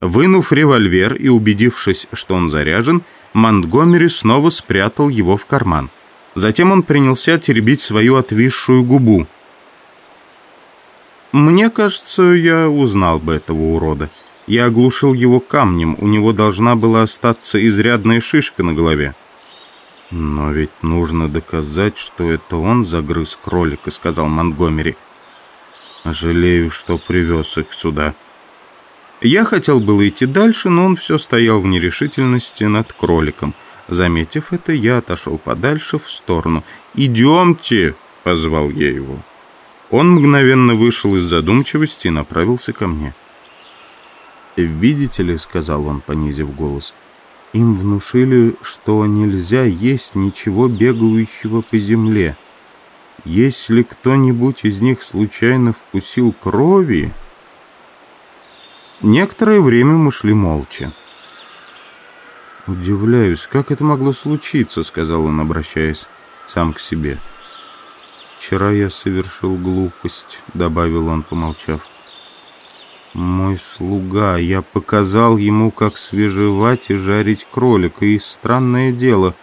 Вынув револьвер и убедившись, что он заряжен, Монтгомери снова спрятал его в карман. Затем он принялся теребить свою отвисшую губу. «Мне кажется, я узнал бы этого урода. Я оглушил его камнем, у него должна была остаться изрядная шишка на голове». «Но ведь нужно доказать, что это он загрыз кролика», — сказал Монтгомери. «Жалею, что привез их сюда». Я хотел было идти дальше, но он все стоял в нерешительности над кроликом. Заметив это, я отошел подальше в сторону. «Идемте!» — позвал я его. Он мгновенно вышел из задумчивости и направился ко мне. «Видите ли», — сказал он, понизив голос, — «им внушили, что нельзя есть ничего бегающего по земле. Если кто-нибудь из них случайно вкусил крови...» Некоторое время мы шли молча. «Удивляюсь, как это могло случиться?» — сказал он, обращаясь сам к себе. «Вчера я совершил глупость», — добавил он, помолчав. «Мой слуга, я показал ему, как свежевать и жарить кролика, и странное дело,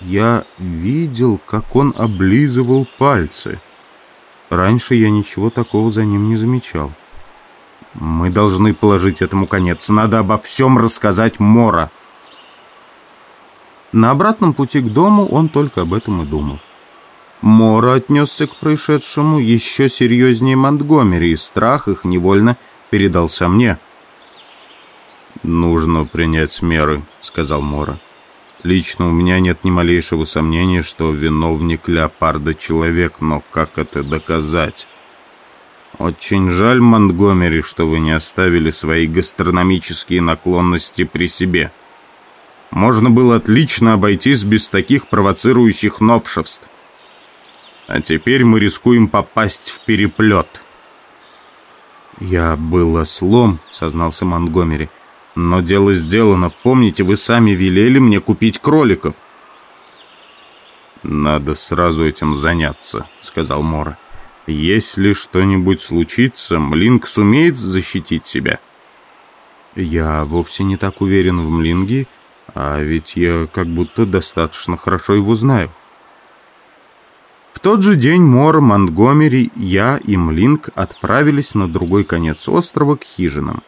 я видел, как он облизывал пальцы. Раньше я ничего такого за ним не замечал». Мы должны положить этому конец. Надо обо всем рассказать Мора. На обратном пути к дому он только об этом и думал. Мора отнесся к происшедшему еще серьезнее Монтгомери, и страх их невольно передался мне. «Нужно принять меры», — сказал Мора. «Лично у меня нет ни малейшего сомнения, что виновник Леопарда человек, но как это доказать?» Очень жаль, Монтгомери, что вы не оставили свои гастрономические наклонности при себе. Можно было отлично обойтись без таких провоцирующих новшеств. А теперь мы рискуем попасть в переплет. «Я был ослом», — сознался Монтгомери. «Но дело сделано. Помните, вы сами велели мне купить кроликов». «Надо сразу этим заняться», — сказал Мора. Если что-нибудь случится, Млинг сумеет защитить себя. Я вовсе не так уверен в Млинге, а ведь я как будто достаточно хорошо его знаю. В тот же день Мор, Монтгомери, я и Млинг отправились на другой конец острова к хижинам.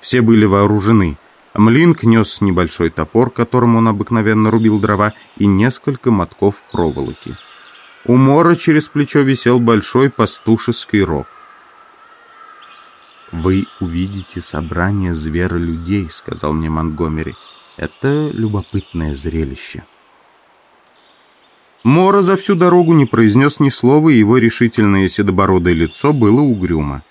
Все были вооружены. Млинг нес небольшой топор, которым он обыкновенно рубил дрова, и несколько мотков проволоки. У Мора через плечо висел большой пастушеский рог. «Вы увидите собрание зверолюдей», — сказал мне Монтгомери. «Это любопытное зрелище». Мора за всю дорогу не произнес ни слова, и его решительное седобородое лицо было угрюмо.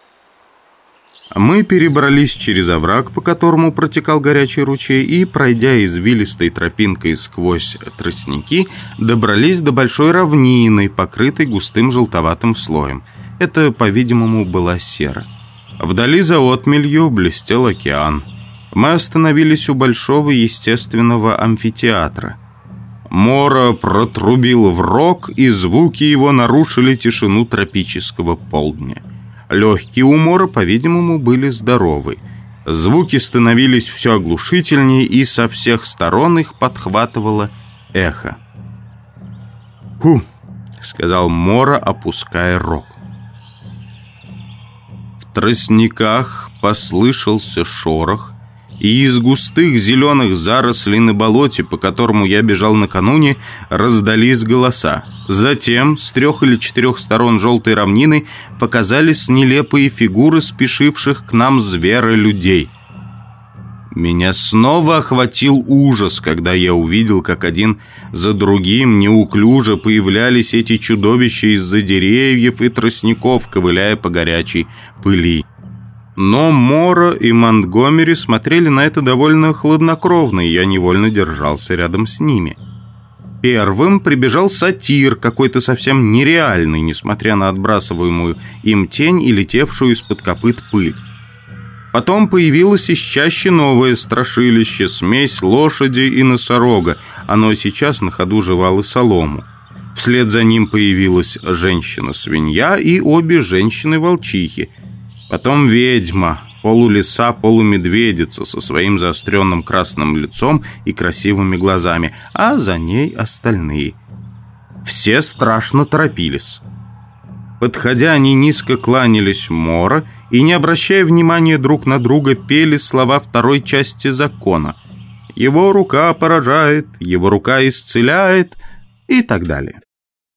Мы перебрались через овраг, по которому протекал горячий ручей, и, пройдя извилистой тропинкой сквозь тростники, добрались до большой равнины, покрытой густым желтоватым слоем. Это, по-видимому, была сера. Вдали за отмелью блестел океан. Мы остановились у большого естественного амфитеатра. Мора протрубил в рог, и звуки его нарушили тишину тропического полдня. Легкие умора, по-видимому, были здоровы. Звуки становились все оглушительнее, и со всех сторон их подхватывало эхо. «Ху!» — сказал Мора, опуская рог. В тростниках послышался шорох, и из густых зеленых зарослей на болоте, по которому я бежал накануне, раздались голоса. Затем с трех или четырех сторон желтой равнины показались нелепые фигуры спешивших к нам зверолюдей. Меня снова охватил ужас, когда я увидел, как один за другим неуклюже появлялись эти чудовища из-за деревьев и тростников, ковыляя по горячей пыли. Но Мора и Монтгомери смотрели на это довольно хладнокровно, и я невольно держался рядом с ними. Первым прибежал сатир, какой-то совсем нереальный, несмотря на отбрасываемую им тень и летевшую из-под копыт пыль. Потом появилось из чаще новое страшилище, смесь лошади и носорога. Оно сейчас на ходу жевало солому. Вслед за ним появилась женщина-свинья и обе женщины-волчихи – Потом ведьма, полулиса, полумедведица со своим заостренным красным лицом и красивыми глазами, а за ней остальные. Все страшно торопились. Подходя, они низко кланялись Мора и, не обращая внимания друг на друга, пели слова второй части закона. «Его рука поражает, его рука исцеляет» и так далее.